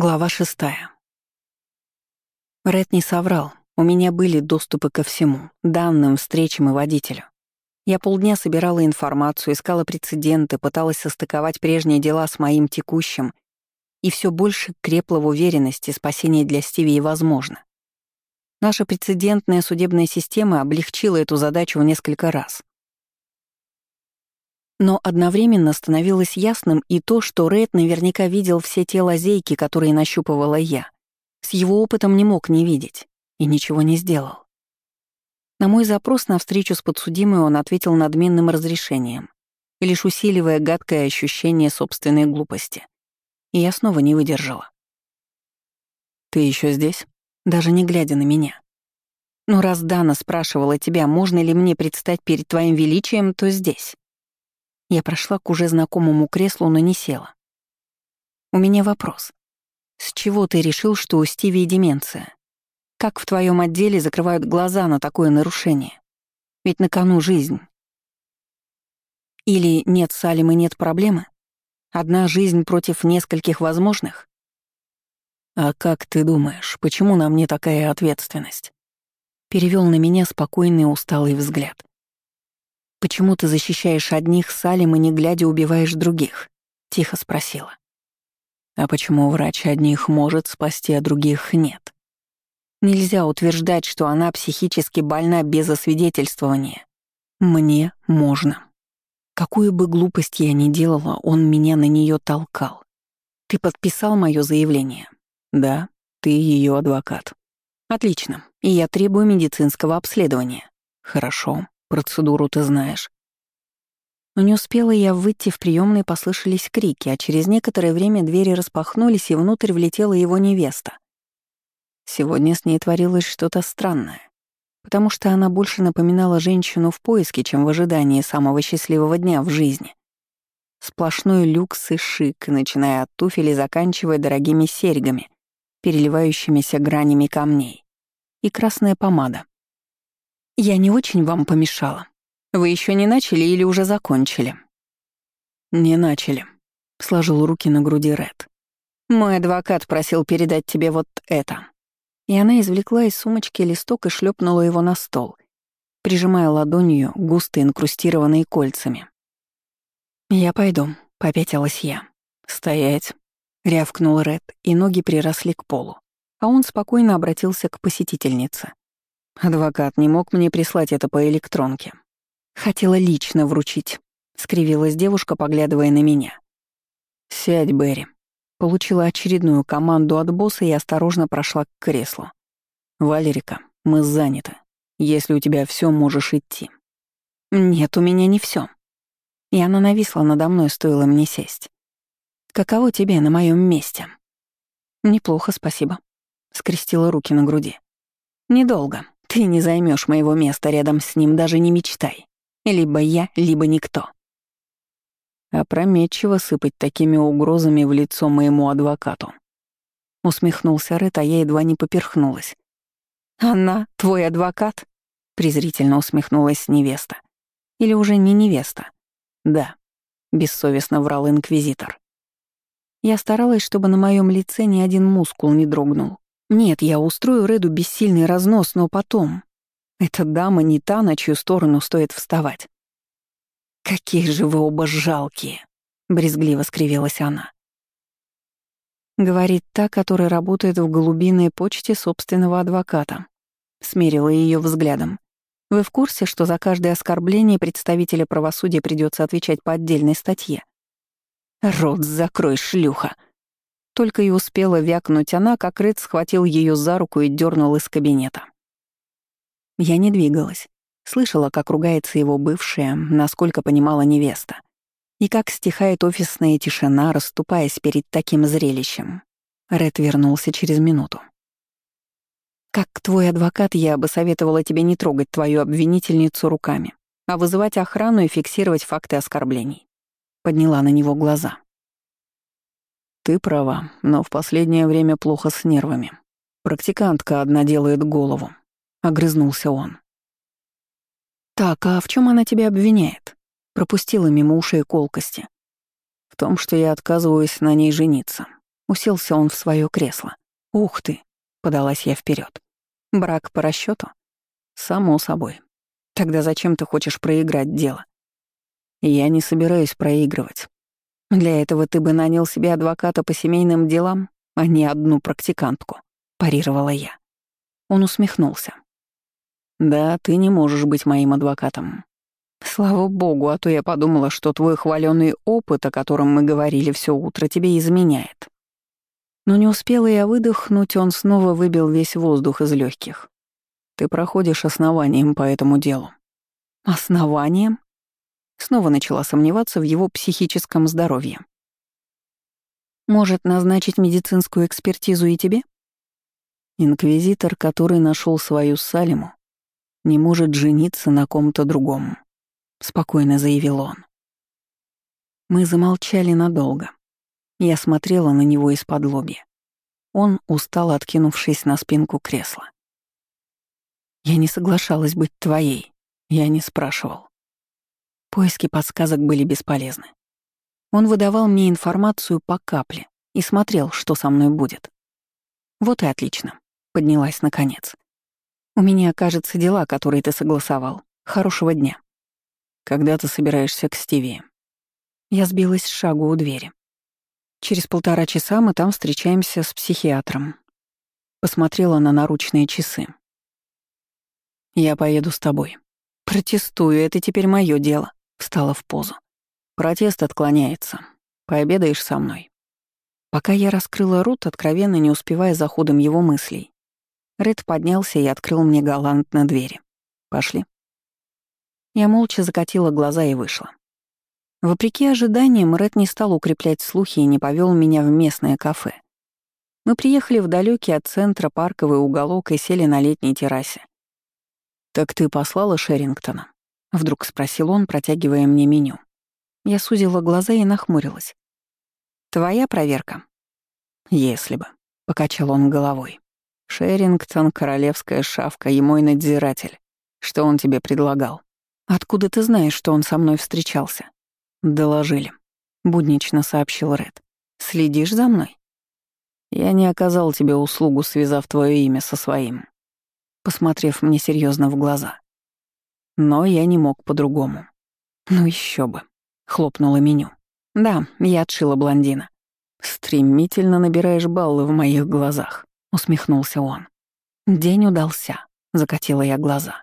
Глава шестая. Ред не соврал. У меня были доступы ко всему, данным, встречам и водителю. Я полдня собирала информацию, искала прецеденты, пыталась состыковать прежние дела с моим текущим, и все больше крепла в уверенности, спасение для Стиви возможно. Наша прецедентная судебная система облегчила эту задачу в несколько раз. Но одновременно становилось ясным и то, что Ред наверняка видел все те лазейки, которые нащупывала я. С его опытом не мог не видеть и ничего не сделал. На мой запрос на встречу с подсудимой он ответил надменным разрешением, лишь усиливая гадкое ощущение собственной глупости. И я снова не выдержала. «Ты еще здесь?» Даже не глядя на меня. «Ну, раз Дана спрашивала тебя, можно ли мне предстать перед твоим величием, то здесь». Я прошла к уже знакомому креслу, но не села. «У меня вопрос. С чего ты решил, что у Стиви деменция? Как в твоем отделе закрывают глаза на такое нарушение? Ведь на кону жизнь. Или нет Салим и нет проблемы? Одна жизнь против нескольких возможных? А как ты думаешь, почему на мне такая ответственность? Перевел на меня спокойный усталый взгляд. «Почему ты защищаешь одних Салим и не глядя убиваешь других?» — тихо спросила. «А почему врач одних может спасти, а других нет?» Нельзя утверждать, что она психически больна без освидетельствования. Мне можно. Какую бы глупость я ни делала, он меня на нее толкал. Ты подписал мое заявление? Да, ты ее адвокат. Отлично. И я требую медицинского обследования. Хорошо. Процедуру ты знаешь. Но не успела я выйти в приемной, послышались крики, а через некоторое время двери распахнулись, и внутрь влетела его невеста. Сегодня с ней творилось что-то странное, потому что она больше напоминала женщину в поиске, чем в ожидании самого счастливого дня в жизни. Сплошной люкс и шик, начиная от туфель и заканчивая дорогими серьгами, переливающимися гранями камней, и красная помада, «Я не очень вам помешала. Вы еще не начали или уже закончили?» «Не начали», — сложил руки на груди Ред. «Мой адвокат просил передать тебе вот это». И она извлекла из сумочки листок и шлепнула его на стол, прижимая ладонью, густо инкрустированные кольцами. «Я пойду», — попятилась я. «Стоять», — рявкнул Ред, и ноги приросли к полу, а он спокойно обратился к посетительнице. Адвокат не мог мне прислать это по электронке. Хотела лично вручить, скривилась девушка, поглядывая на меня. Сядь, Берри. Получила очередную команду от босса и осторожно прошла к креслу. Валерика, мы заняты. Если у тебя все, можешь идти. Нет, у меня не все. И она нависла надо мной, стоило мне сесть. Каково тебе на моем месте? Неплохо, спасибо. Скрестила руки на груди. Недолго. Ты не займешь моего места рядом с ним, даже не мечтай. Либо я, либо никто. Опрометчиво сыпать такими угрозами в лицо моему адвокату. Усмехнулся Ред, а я едва не поперхнулась. «Она твой адвокат?» — презрительно усмехнулась невеста. «Или уже не невеста?» «Да», — бессовестно врал инквизитор. Я старалась, чтобы на моем лице ни один мускул не дрогнул. Нет, я устрою Реду бессильный разнос, но потом. Эта дама не та, на чью сторону стоит вставать. «Какие же вы оба жалкие!» — брезгливо скривилась она. Говорит та, которая работает в голубиной почте собственного адвоката. Смерила ее взглядом. Вы в курсе, что за каждое оскорбление представителя правосудия придется отвечать по отдельной статье? Рот закрой, шлюха! Только и успела вякнуть она, как Ред схватил ее за руку и дернул из кабинета. Я не двигалась. Слышала, как ругается его бывшая, насколько понимала невеста. И как стихает офисная тишина, расступаясь перед таким зрелищем. Ред вернулся через минуту. «Как твой адвокат, я бы советовала тебе не трогать твою обвинительницу руками, а вызывать охрану и фиксировать факты оскорблений». Подняла на него глаза. Ты права, но в последнее время плохо с нервами. Практикантка одна делает голову. Огрызнулся он. Так, а в чем она тебя обвиняет? Пропустила мимо ушей колкости. В том, что я отказываюсь на ней жениться. Уселся он в свое кресло. «Ух ты!» — подалась я вперед. «Брак по расчету? «Само собой. Тогда зачем ты хочешь проиграть дело?» «Я не собираюсь проигрывать. Для этого ты бы нанял себе адвоката по семейным делам, а не одну практикантку», — парировала я. Он усмехнулся. «Да, ты не можешь быть моим адвокатом. Слава богу, а то я подумала, что твой хваленый опыт, о котором мы говорили все утро, тебе изменяет. Но не успела я выдохнуть, он снова выбил весь воздух из легких. Ты проходишь основанием по этому делу. Основанием? Снова начала сомневаться в его психическом здоровье. Может, назначить медицинскую экспертизу и тебе? Инквизитор, который нашел свою Салиму, не может жениться на ком-то другом, спокойно заявил он. Мы замолчали надолго. Я смотрела на него из-под лобья. Он устал, откинувшись на спинку кресла. «Я не соглашалась быть твоей. Я не спрашивал». Поиски подсказок были бесполезны. Он выдавал мне информацию по капле и смотрел, что со мной будет. «Вот и отлично», — поднялась наконец. «У меня, кажется, дела, которые ты согласовал. Хорошего дня». «Когда ты собираешься к Стивии?» Я сбилась с шагу у двери. Через полтора часа мы там встречаемся с психиатром. Посмотрела на наручные часы. Я поеду с тобой. Протестую, это теперь мое дело. Встала в позу. Протест отклоняется. Пообедаешь со мной. Пока я раскрыла рот, откровенно не успевая за ходом его мыслей, Ред поднялся и открыл мне галантно двери. «Пошли». Я молча закатила глаза и вышла. Вопреки ожиданиям, Ред не стал укреплять слухи и не повел меня в местное кафе. Мы приехали в далекий от центра парковый уголок и сели на летней террасе. «Так ты послала Шерингтона?» — вдруг спросил он, протягивая мне меню. Я сузила глаза и нахмурилась. «Твоя проверка?» «Если бы», — покачал он головой. «Шерингтон — королевская шавка и мой надзиратель. Что он тебе предлагал?» «Откуда ты знаешь, что он со мной встречался?» «Доложили», — буднично сообщил Ред. «Следишь за мной?» «Я не оказал тебе услугу, связав твое имя со своим», посмотрев мне серьезно в глаза. Но я не мог по-другому. «Ну еще бы», — хлопнула меню. «Да, я отшила блондина». «Стремительно набираешь баллы в моих глазах», — усмехнулся он. «День удался», — закатила я глаза.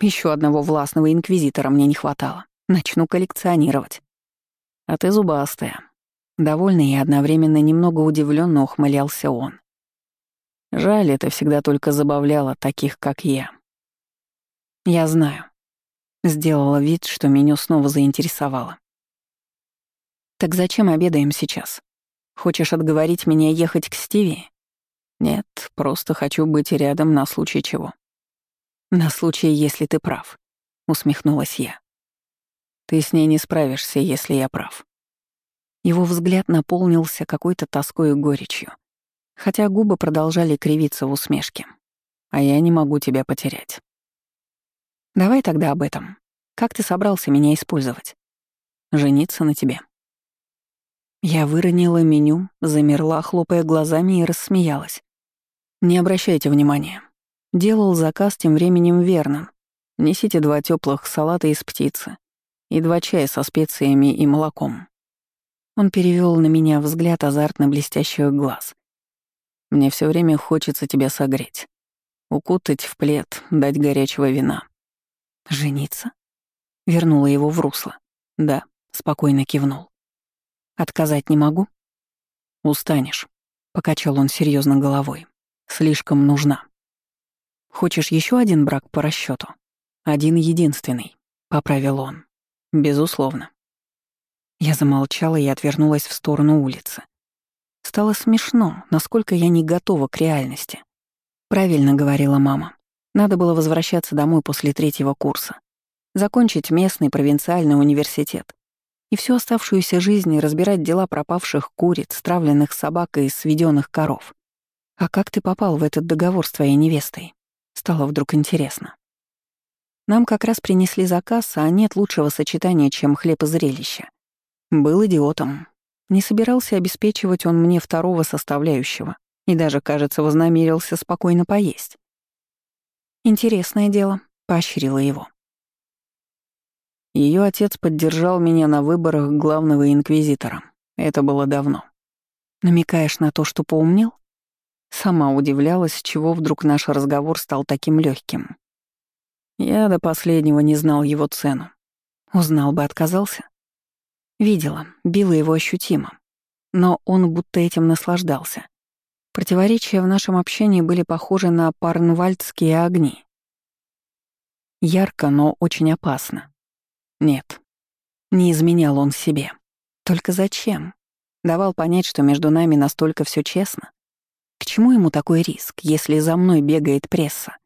Еще одного властного инквизитора мне не хватало. Начну коллекционировать. А ты зубастая. Довольный и одновременно немного удивленно ухмылялся он. Жаль, это всегда только забавляло таких, как я. Я знаю. Сделала вид, что меню снова заинтересовало. Так зачем обедаем сейчас? Хочешь отговорить меня ехать к Стиви? Нет, просто хочу быть рядом на случай чего. На случай, если ты прав, усмехнулась я. Ты с ней не справишься, если я прав. Его взгляд наполнился какой-то тоской и горечью, хотя губы продолжали кривиться в усмешке. А я не могу тебя потерять. Давай тогда об этом. Как ты собрался меня использовать? Жениться на тебе. Я выронила меню, замерла, хлопая глазами и рассмеялась. Не обращайте внимания. Делал заказ тем временем верным. Несите два теплых салата из птицы, и два чая со специями и молоком. Он перевел на меня взгляд азартно блестящих глаз. Мне все время хочется тебя согреть. Укутать в плед, дать горячего вина. Жениться? Вернула его в русло. Да, спокойно кивнул. Отказать не могу? Устанешь. Покачал он серьезно головой. Слишком нужна. Хочешь еще один брак по расчету? Один единственный, поправил он. Безусловно. Я замолчала и отвернулась в сторону улицы. Стало смешно, насколько я не готова к реальности. Правильно говорила мама. Надо было возвращаться домой после третьего курса, закончить местный провинциальный университет и всю оставшуюся жизнь разбирать дела пропавших куриц, травленных собак и сведенных коров. А как ты попал в этот договор с твоей невестой? Стало вдруг интересно. Нам как раз принесли заказ, а нет лучшего сочетания, чем хлеб и зрелище. Был идиотом. Не собирался обеспечивать он мне второго составляющего и даже, кажется, вознамерился спокойно поесть. «Интересное дело», — поощрила его. Ее отец поддержал меня на выборах главного инквизитора. Это было давно. Намекаешь на то, что поумнел? Сама удивлялась, чего вдруг наш разговор стал таким легким. Я до последнего не знал его цену. Узнал бы, отказался. Видела, била его ощутимо. Но он будто этим наслаждался. Противоречия в нашем общении были похожи на парнвальдские огни. Ярко, но очень опасно. Нет, не изменял он себе. Только зачем? Давал понять, что между нами настолько все честно. К чему ему такой риск, если за мной бегает пресса?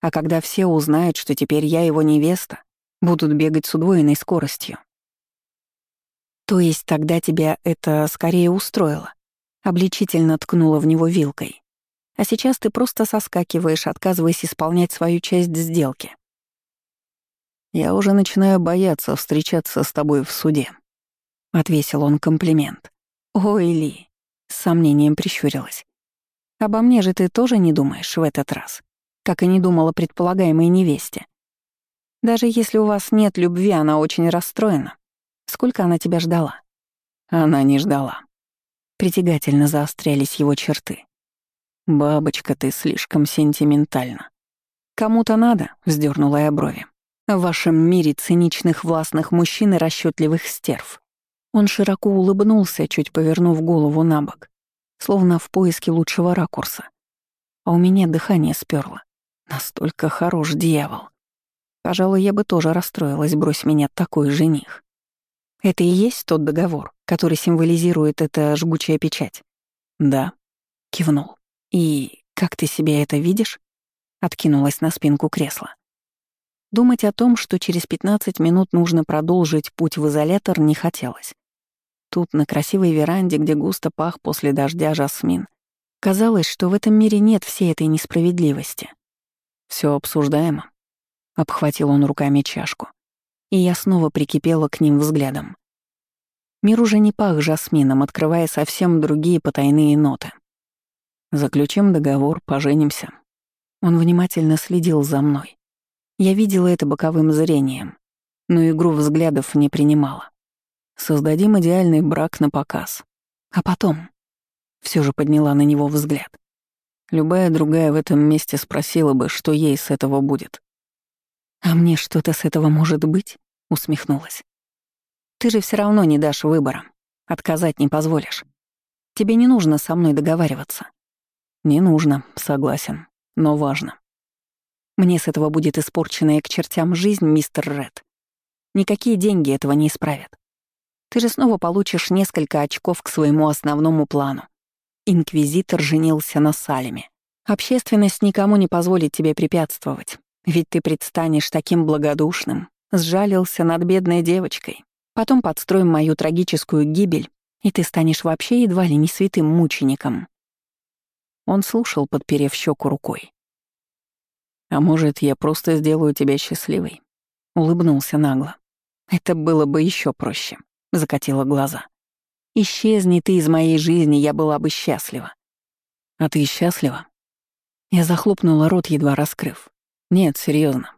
А когда все узнают, что теперь я его невеста, будут бегать с удвоенной скоростью. То есть тогда тебя это скорее устроило? Обличительно ткнула в него вилкой. А сейчас ты просто соскакиваешь, отказываясь исполнять свою часть сделки. «Я уже начинаю бояться встречаться с тобой в суде», — отвесил он комплимент. «Ой, Ли», — с сомнением прищурилась. «Обо мне же ты тоже не думаешь в этот раз, как и не думала предполагаемой невесте. Даже если у вас нет любви, она очень расстроена. Сколько она тебя ждала?» Она не ждала. Притягательно заострялись его черты. «Бабочка, ты слишком сентиментальна». «Кому-то надо», — вздернула я брови. В вашем мире циничных властных мужчин и расчетливых стерв. Он широко улыбнулся, чуть повернув голову на бок, словно в поиске лучшего ракурса. А у меня дыхание сперло. Настолько хорош дьявол. Пожалуй, я бы тоже расстроилась, брось меня такой жених. Это и есть тот договор, который символизирует эта жгучая печать? Да, кивнул. И как ты себе это видишь? Откинулась на спинку кресла. Думать о том, что через 15 минут нужно продолжить путь в изолятор, не хотелось. Тут, на красивой веранде, где густо пах после дождя жасмин, казалось, что в этом мире нет всей этой несправедливости. Все обсуждаемо. Обхватил он руками чашку. И я снова прикипела к ним взглядом. Мир уже не пах жасмином, открывая совсем другие потайные ноты. Заключим договор, поженимся. Он внимательно следил за мной. Я видела это боковым зрением, но игру взглядов не принимала. Создадим идеальный брак на показ. А потом... Все же подняла на него взгляд. Любая другая в этом месте спросила бы, что ей с этого будет. «А мне что-то с этого может быть?» — усмехнулась. «Ты же все равно не дашь выбора. Отказать не позволишь. Тебе не нужно со мной договариваться». «Не нужно, согласен, но важно. Мне с этого будет испорченная к чертям жизнь, мистер Ред. Никакие деньги этого не исправят. Ты же снова получишь несколько очков к своему основному плану. Инквизитор женился на Салеме. Общественность никому не позволит тебе препятствовать, ведь ты предстанешь таким благодушным, сжалился над бедной девочкой. Потом подстроим мою трагическую гибель, и ты станешь вообще едва ли не святым мучеником. Он слушал, подперев щеку рукой. А может, я просто сделаю тебя счастливой?» Улыбнулся нагло. «Это было бы еще проще», — закатила глаза. «Исчезни ты из моей жизни, я была бы счастлива». «А ты счастлива?» Я захлопнула рот, едва раскрыв. «Нет, серьезно.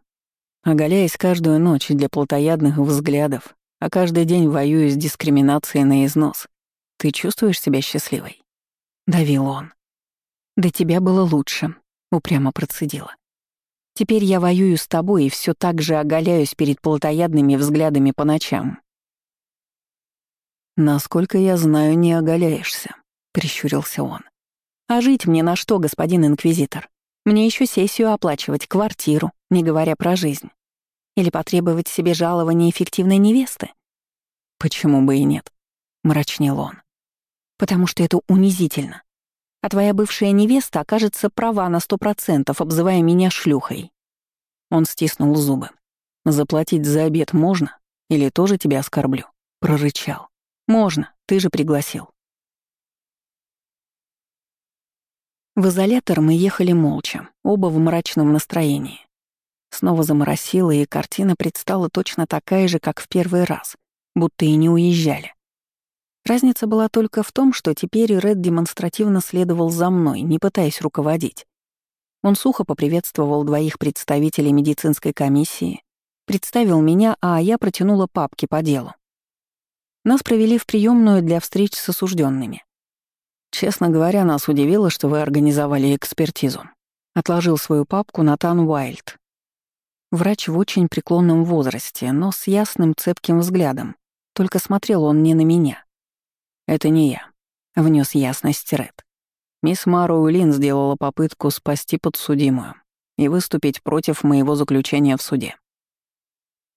Оголяясь каждую ночь для плотоядных взглядов, а каждый день воюю с дискриминацией на износ, ты чувствуешь себя счастливой?» Давил он. «До тебя было лучше», — упрямо процедила. Теперь я воюю с тобой и все так же оголяюсь перед плотоядными взглядами по ночам. «Насколько я знаю, не оголяешься», — прищурился он. «А жить мне на что, господин инквизитор? Мне еще сессию оплачивать, квартиру, не говоря про жизнь. Или потребовать себе жалования эффективной невесты?» «Почему бы и нет?» — мрачнел он. «Потому что это унизительно а твоя бывшая невеста окажется права на сто процентов, обзывая меня шлюхой». Он стиснул зубы. «Заплатить за обед можно? Или тоже тебя оскорблю?» Прорычал. «Можно, ты же пригласил». В изолятор мы ехали молча, оба в мрачном настроении. Снова заморосило, и картина предстала точно такая же, как в первый раз, будто и не уезжали. Разница была только в том, что теперь Ред демонстративно следовал за мной, не пытаясь руководить. Он сухо поприветствовал двоих представителей медицинской комиссии, представил меня, а я протянула папки по делу. Нас провели в приемную для встреч с осужденными. Честно говоря, нас удивило, что вы организовали экспертизу. Отложил свою папку Натан Уайльд. Врач в очень преклонном возрасте, но с ясным цепким взглядом. Только смотрел он не на меня. Это не я. Внес ясность Ред. Мисс Мару Лин сделала попытку спасти подсудимую и выступить против моего заключения в суде.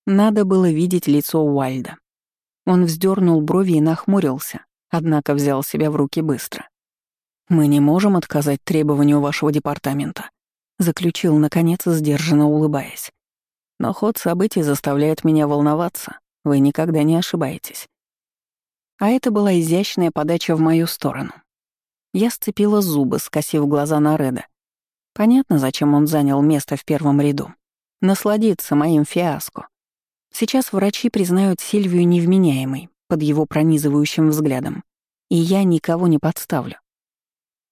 Надо было видеть лицо Уайльда. Он вздернул брови и нахмурился, однако взял себя в руки быстро. «Мы не можем отказать требованию вашего департамента», заключил, наконец, сдержанно улыбаясь. «Но ход событий заставляет меня волноваться. Вы никогда не ошибаетесь». А это была изящная подача в мою сторону. Я сцепила зубы, скосив глаза на Реда. Понятно, зачем он занял место в первом ряду. Насладиться моим фиаско. Сейчас врачи признают Сильвию невменяемой под его пронизывающим взглядом, и я никого не подставлю.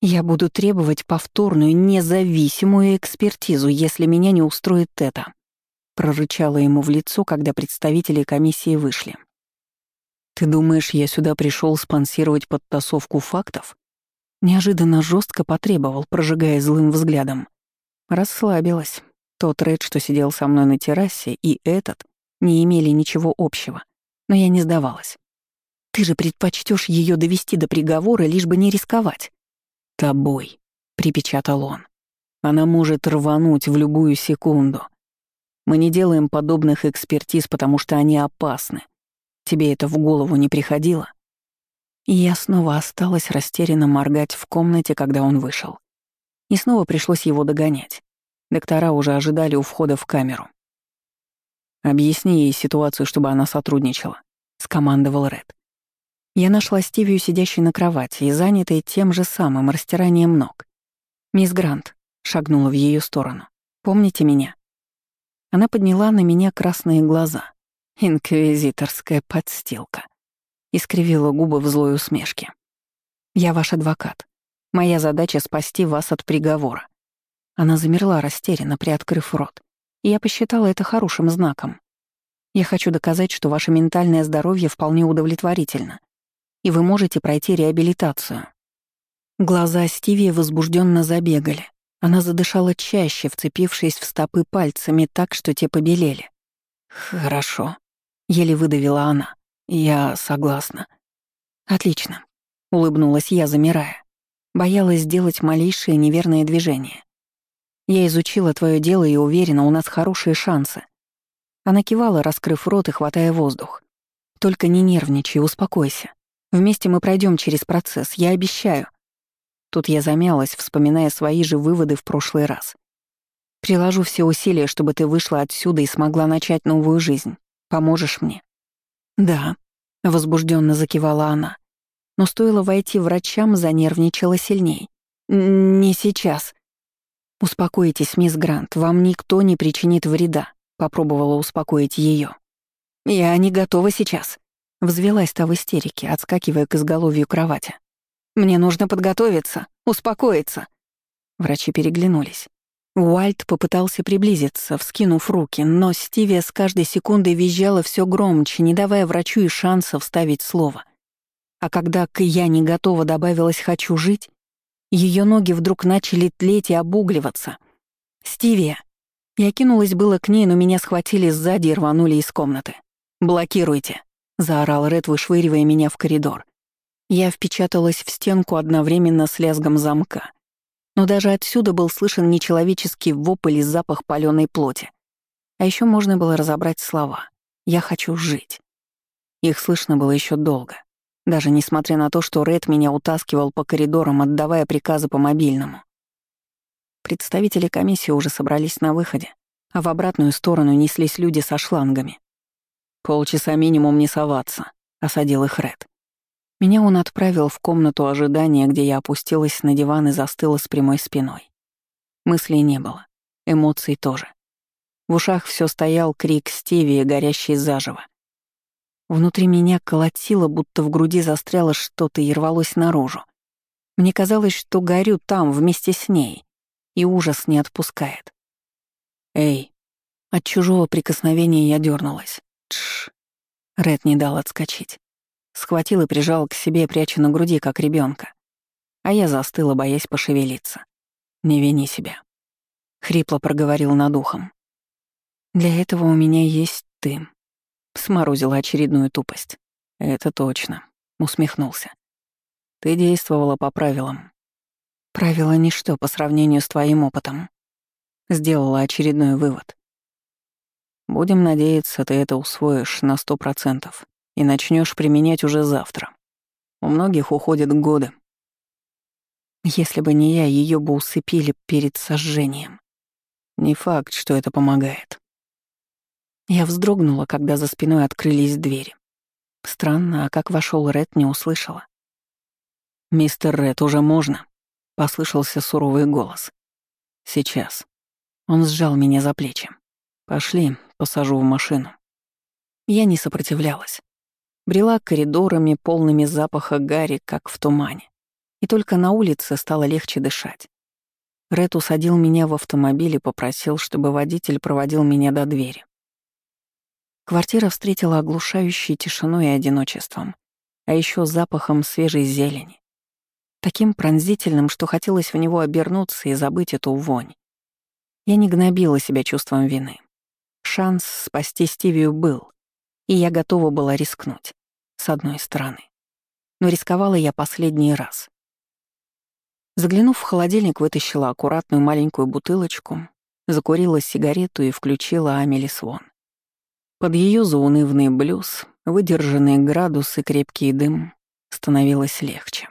Я буду требовать повторную независимую экспертизу, если меня не устроит это, прорычала ему в лицо, когда представители комиссии вышли. Ты думаешь, я сюда пришел спонсировать подтасовку фактов? Неожиданно жестко потребовал, прожигая злым взглядом. Расслабилась. Тот Ред, что сидел со мной на террасе, и этот не имели ничего общего, но я не сдавалась. Ты же предпочтешь ее довести до приговора, лишь бы не рисковать. Тобой, припечатал он. Она может рвануть в любую секунду. Мы не делаем подобных экспертиз, потому что они опасны. Тебе это в голову не приходило? И я снова осталась растерянно моргать в комнате, когда он вышел. И снова пришлось его догонять. Доктора уже ожидали у входа в камеру. «Объясни ей ситуацию, чтобы она сотрудничала», — скомандовал Ред. Я нашла Стивию, сидящей на кровати и занятой тем же самым растиранием ног. «Мисс Грант», — шагнула в ее сторону. «Помните меня?» Она подняла на меня красные глаза. Инквизиторская подстилка. Искривила губы в злой усмешке. «Я ваш адвокат. Моя задача — спасти вас от приговора». Она замерла растерянно, приоткрыв рот и я посчитала это хорошим знаком. Я хочу доказать, что ваше ментальное здоровье вполне удовлетворительно, и вы можете пройти реабилитацию. Глаза Стиви возбужденно забегали. Она задышала чаще, вцепившись в стопы пальцами так, что те побелели. «Хорошо», — еле выдавила она. «Я согласна». «Отлично», — улыбнулась я, замирая. Боялась сделать малейшее неверное движение. Я изучила твое дело и уверена, у нас хорошие шансы. Она кивала, раскрыв рот и хватая воздух. Только не нервничай, успокойся. Вместе мы пройдем через процесс, я обещаю. Тут я замялась, вспоминая свои же выводы в прошлый раз. Приложу все усилия, чтобы ты вышла отсюда и смогла начать новую жизнь. Поможешь мне? Да, возбужденно закивала она. Но стоило войти врачам, занервничала сильней. Не сейчас. «Успокойтесь, мисс Грант, вам никто не причинит вреда», — попробовала успокоить ее. «Я не готова сейчас», — взвелась та в истерике, отскакивая к изголовью кровати. «Мне нужно подготовиться, успокоиться». Врачи переглянулись. Уальт попытался приблизиться, вскинув руки, но Стивия с каждой секундой визжала все громче, не давая врачу и шанса вставить слово. А когда к «я не готова» добавилось «хочу жить», ее ноги вдруг начали тлеть и обугливаться. «Стивия!» Я кинулась было к ней, но меня схватили сзади и рванули из комнаты. «Блокируйте!» — заорал Ред, вышвыривая меня в коридор. Я впечаталась в стенку одновременно с лязгом замка. Но даже отсюда был слышен нечеловеческий вопль и запах палёной плоти. А еще можно было разобрать слова «Я хочу жить». Их слышно было еще долго даже несмотря на то, что Ред меня утаскивал по коридорам, отдавая приказы по мобильному. Представители комиссии уже собрались на выходе, а в обратную сторону неслись люди со шлангами. «Полчаса минимум не соваться», — осадил их Ред. Меня он отправил в комнату ожидания, где я опустилась на диван и застыла с прямой спиной. Мыслей не было, эмоций тоже. В ушах все стоял крик Стиви, горящий заживо. Внутри меня колотило, будто в груди застряло что-то и рвалось наружу. Мне казалось, что горю там вместе с ней, и ужас не отпускает. «Эй!» От чужого прикосновения я дернулась. Тш. Ред не дал отскочить. Схватил и прижал к себе, пряча на груди, как ребенка. А я застыла, боясь пошевелиться. «Не вини себя», — хрипло проговорил над ухом. «Для этого у меня есть ты», — сморозила очередную тупость. «Это точно», — усмехнулся. «Ты действовала по правилам». «Правила ничто по сравнению с твоим опытом», — сделала очередной вывод. «Будем надеяться, ты это усвоишь на сто процентов и начнешь применять уже завтра. У многих уходят годы, если бы не я, ее бы усыпили перед сожжением. Не факт, что это помогает. Я вздрогнула, когда за спиной открылись двери. Странно, а как вошел Ред, не услышала. «Мистер Ред, уже можно?» — послышался суровый голос. «Сейчас». Он сжал меня за плечи. «Пошли, посажу в машину». Я не сопротивлялась. Брела коридорами, полными запаха гари, как в тумане и только на улице стало легче дышать. Ред усадил меня в автомобиль и попросил, чтобы водитель проводил меня до двери. Квартира встретила оглушающей тишиной и одиночеством, а еще запахом свежей зелени. Таким пронзительным, что хотелось в него обернуться и забыть эту вонь. Я не гнобила себя чувством вины. Шанс спасти Стивию был, и я готова была рискнуть, с одной стороны. Но рисковала я последний раз. Заглянув в холодильник, вытащила аккуратную маленькую бутылочку, закурила сигарету и включила Амели Свон. Под ее заунывный блюз, выдержанные градусы, крепкий дым становилось легче.